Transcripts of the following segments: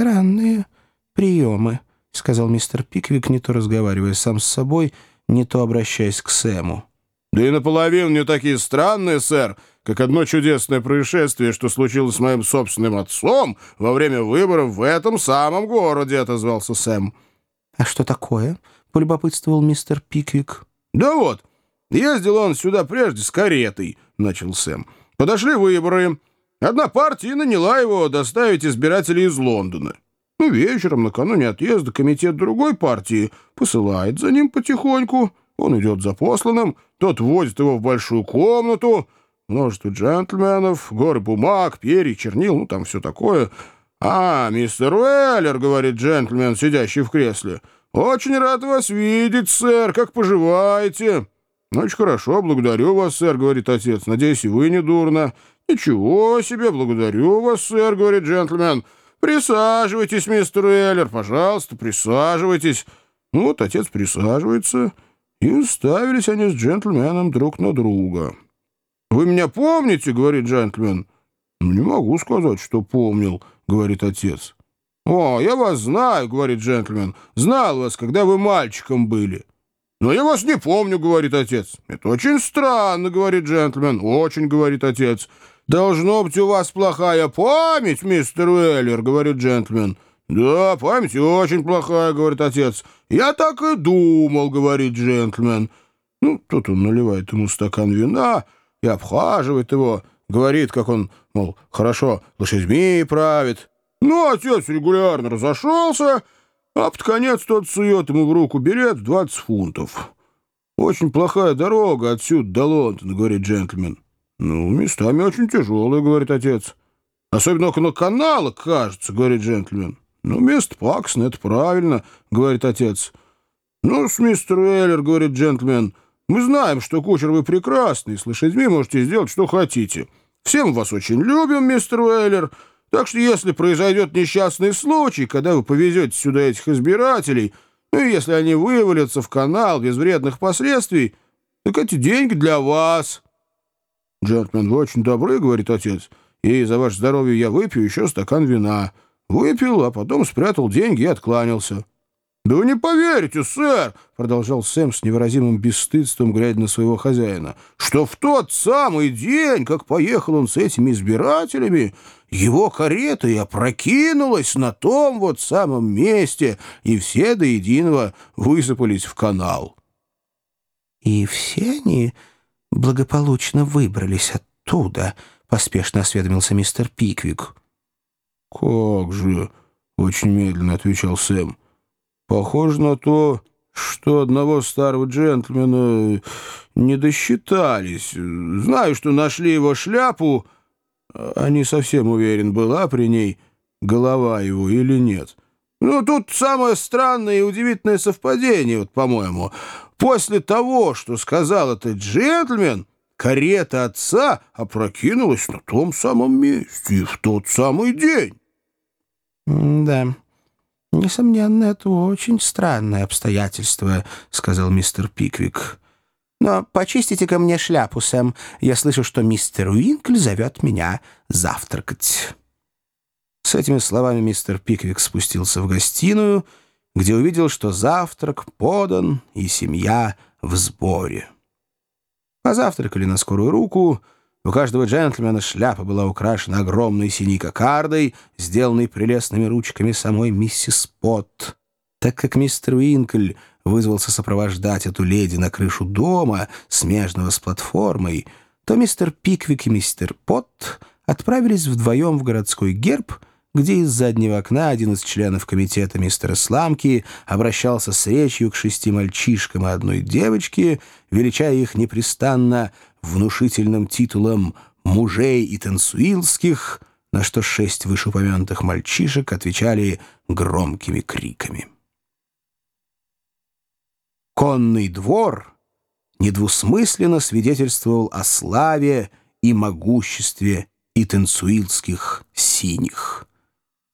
странные приемы», — сказал мистер Пиквик, не то разговаривая сам с собой, не то обращаясь к Сэму. «Да и наполовину не такие странные, сэр, как одно чудесное происшествие, что случилось с моим собственным отцом во время выборов в этом самом городе», — отозвался Сэм. «А что такое?» — полюбопытствовал мистер Пиквик. «Да вот, ездил он сюда прежде с каретой», — начал Сэм. «Подошли выборы. Одна партия наняла его доставить избирателей из Лондона. Ну, вечером, накануне отъезда, комитет другой партии посылает за ним потихоньку. Он идет за посланным, тот вводит его в большую комнату, множество джентльменов, горы бумаг, перья, чернил, ну, там все такое. «А, мистер Уэллер», — говорит джентльмен, сидящий в кресле, — «очень рад вас видеть, сэр, как поживаете?» «Очень хорошо, благодарю вас, сэр», — говорит отец, — «надеюсь, и вы не дурно». «Ничего себе, благодарю вас, сэр», — говорит джентльмен, — «Присаживайтесь, мистер Эллер, пожалуйста, присаживайтесь». Ну вот отец присаживается, и уставились они с джентльменом друг на друга. «Вы меня помните?» — говорит джентльмен. «Ну, «Не могу сказать, что помнил», — говорит отец. «О, я вас знаю», — говорит джентльмен. «Знал вас, когда вы мальчиком были». «Но я вас не помню», — говорит отец. «Это очень странно», — говорит джентльмен. «Очень», — говорит отец. «Должно быть у вас плохая память, мистер Уэллер», — говорит джентльмен. «Да, память очень плохая», — говорит отец. «Я так и думал», — говорит джентльмен. Ну, тут он наливает ему стакан вина и обхаживает его, говорит, как он, мол, хорошо лошадьми правит. Ну, отец регулярно разошелся, а под конец тот сует ему в руку билет в 20 фунтов. «Очень плохая дорога отсюда до Лондона», — говорит джентльмен. «Ну, местами очень тяжелые», — говорит отец. «Особенно около канала, кажется», — говорит джентльмен. «Ну, место паксное, это правильно», — говорит отец. «Ну, с мистер Уэллер», — говорит джентльмен, — «мы знаем, что кучер вы прекрасный, с лошадьми можете сделать, что хотите. Все мы вас очень любим, мистер Уэллер, так что если произойдет несчастный случай, когда вы повезете сюда этих избирателей, ну, и если они вывалятся в канал без вредных последствий, так эти деньги для вас». «Джентльмен, вы очень добры, — говорит отец, — и за ваше здоровье я выпью еще стакан вина». Выпил, а потом спрятал деньги и откланялся. «Да вы не поверите, сэр!» — продолжал Сэм с невыразимым бесстыдством, глядя на своего хозяина, «что в тот самый день, как поехал он с этими избирателями, его карета и опрокинулась на том вот самом месте, и все до единого высыпались в канал». «И все они благополучно выбрались оттуда», — поспешно осведомился мистер Пиквик. «Как же!» — очень медленно отвечал Сэм. «Похоже на то, что одного старого джентльмена не досчитались. Знаю, что нашли его шляпу, а не совсем уверен, была при ней голова его или нет. Ну, тут самое странное и удивительное совпадение, вот, по-моему. После того, что сказал этот джентльмен, карета отца опрокинулась на том самом месте и в тот самый день. «Да, несомненно, это очень странное обстоятельство», — сказал мистер Пиквик. «Но почистите ко мне шляпу, Сэм. Я слышу, что мистер Уинкль зовет меня завтракать». С этими словами мистер Пиквик спустился в гостиную — где увидел, что завтрак подан и семья в сборе. Позавтракали на скорую руку. У каждого джентльмена шляпа была украшена огромной синей кокардой, сделанной прелестными ручками самой миссис Пот. Так как мистер Уинкль вызвался сопровождать эту леди на крышу дома, смежного с платформой, то мистер Пиквик и мистер Пот отправились вдвоем в городской герб — где из заднего окна один из членов комитета мистера Сламки обращался с речью к шести мальчишкам и одной девочке, величая их непрестанно внушительным титулом «мужей и танцуилских», на что шесть вышеупомянутых мальчишек отвечали громкими криками. Конный двор недвусмысленно свидетельствовал о славе и могуществе и танцуилских синих.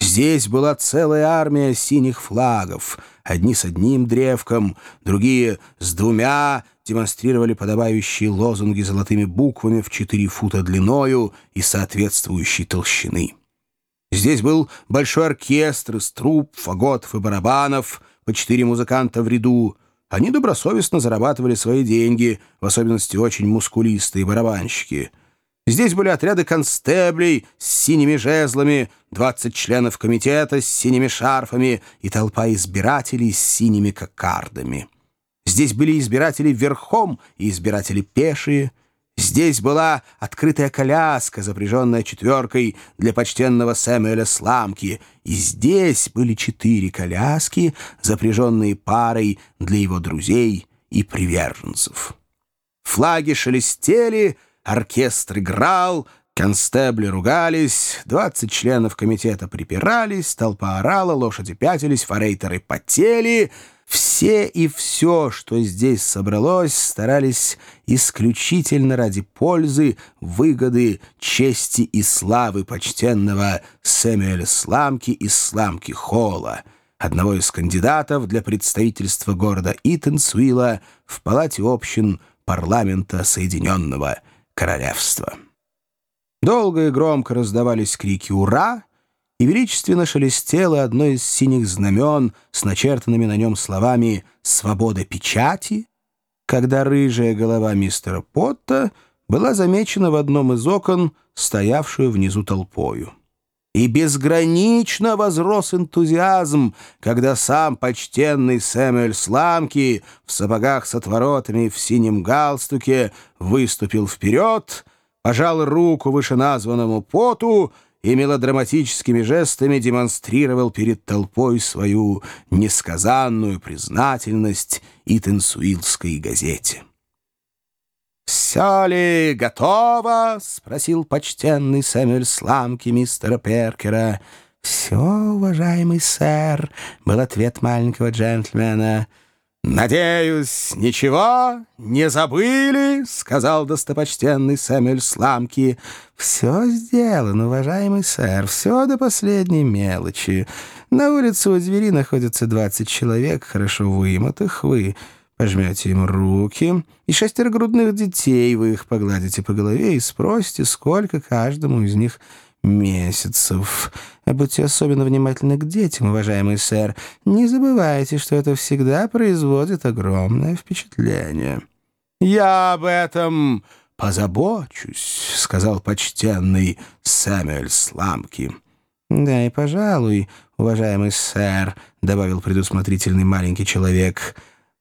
Здесь была целая армия синих флагов. Одни с одним древком, другие с двумя демонстрировали подобающие лозунги золотыми буквами в четыре фута длиною и соответствующей толщины. Здесь был большой оркестр из труб, фаготов и барабанов, по четыре музыканта в ряду. Они добросовестно зарабатывали свои деньги, в особенности очень мускулистые барабанщики. Здесь были отряды констеблей с синими жезлами, 20 членов комитета с синими шарфами и толпа избирателей с синими кокардами. Здесь были избиратели верхом и избиратели пешие — Здесь была открытая коляска, запряженная четверкой для почтенного Сэмюэля Сламки, и здесь были четыре коляски, запряженные парой для его друзей и приверженцев. Флаги шелестели, оркестр играл, констебли ругались, двадцать членов комитета припирались, толпа орала, лошади пятились, форейтеры потели — все и все, что здесь собралось, старались исключительно ради пользы, выгоды, чести и славы почтенного Сэмюэля Сламки из Сламки Холла, одного из кандидатов для представительства города Итенсуила в Палате общин парламента Соединенного Королевства. Долго и громко раздавались крики «Ура!» и величественно шелестело одно из синих знамен с начертанными на нем словами «Свобода печати», когда рыжая голова мистера Потта была замечена в одном из окон, стоявшую внизу толпою. И безгранично возрос энтузиазм, когда сам почтенный Сэмюэль Сламки в сапогах с отворотами в синем галстуке выступил вперед, пожал руку вышеназванному Поту и мелодраматическими жестами демонстрировал перед толпой свою несказанную признательность Итенсуилской газете. «Все ли готово?» — спросил почтенный Сэмюэль Сламки мистера Перкера. «Все, уважаемый сэр», — был ответ маленького джентльмена. «Надеюсь, ничего не забыли?» — сказал достопочтенный Сэмюэль Сламки. «Все сделано, уважаемый сэр, все до последней мелочи. На улице у двери находится двадцать человек, хорошо вымотых. Вы пожмете им руки, и шестеро грудных детей вы их погладите по голове и спросите, сколько каждому из них месяцев. Будьте особенно внимательны к детям, уважаемый сэр. Не забывайте, что это всегда производит огромное впечатление». «Я об этом позабочусь», — сказал почтенный Сэмюэль Сламки. «Да и, пожалуй, уважаемый сэр», — добавил предусмотрительный маленький человек,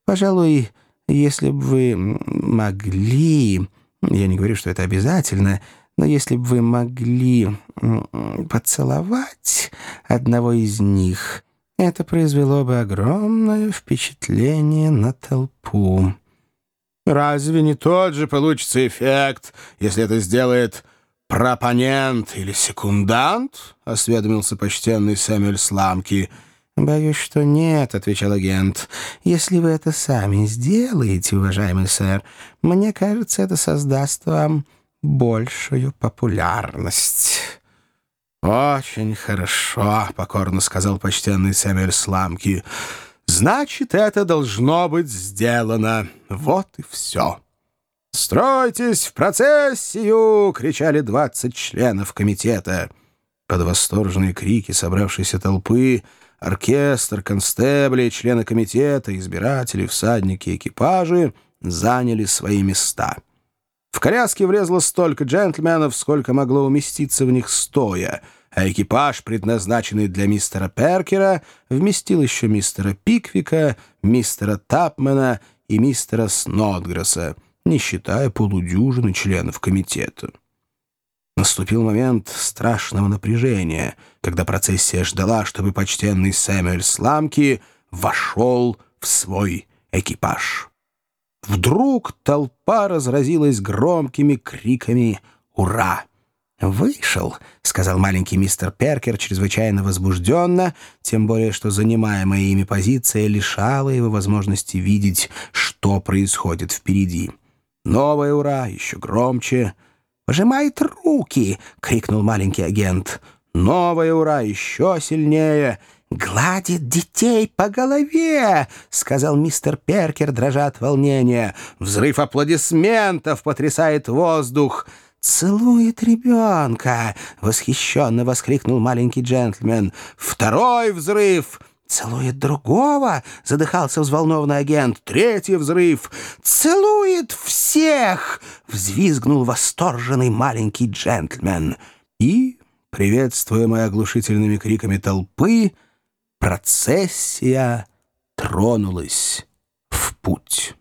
«пожалуй, если бы вы могли...» Я не говорю, что это обязательно, но если бы вы могли поцеловать одного из них, это произвело бы огромное впечатление на толпу. Разве не тот же получится эффект, если это сделает пропонент или секундант? — осведомился почтенный Сэмюэль Сламки. «Боюсь, что нет», — отвечал агент. «Если вы это сами сделаете, уважаемый сэр, мне кажется, это создаст вам большую популярность». «Очень хорошо», — покорно сказал почтенный Сэмюэль Сламки. «Значит, это должно быть сделано. Вот и все». «Стройтесь в процессию!» — кричали двадцать членов комитета. Под восторженные крики собравшейся толпы оркестр, констебли, члены комитета, избиратели, всадники, экипажи заняли свои места. В коляске влезло столько джентльменов, сколько могло уместиться в них стоя, а экипаж, предназначенный для мистера Перкера, вместил еще мистера Пиквика, мистера Тапмена и мистера Снотгресса, не считая полудюжины членов комитета. Наступил момент страшного напряжения, когда процессия ждала, чтобы почтенный Сэмюэль Сламки вошел в свой экипаж. Вдруг толпа разразилась громкими криками «Ура!». «Вышел», — сказал маленький мистер Перкер чрезвычайно возбужденно, тем более что занимаемая ими позиция лишала его возможности видеть, что происходит впереди. Новое «Ура!» еще громче. «Пожимает руки!» — крикнул маленький агент. Новое «Ура!» еще сильнее — «Гладит детей по голове!» — сказал мистер Перкер, дрожа от волнения. Взрыв аплодисментов потрясает воздух. целует ребенка!» — восхищенно воскликнул маленький джентльмен. «Второй взрыв!» «Целует другого?» — задыхался взволнованный агент. «Третий взрыв!» «Целует всех!» — взвизгнул восторженный маленький джентльмен. И, приветствуемая оглушительными криками толпы, процессия тронулась в путь.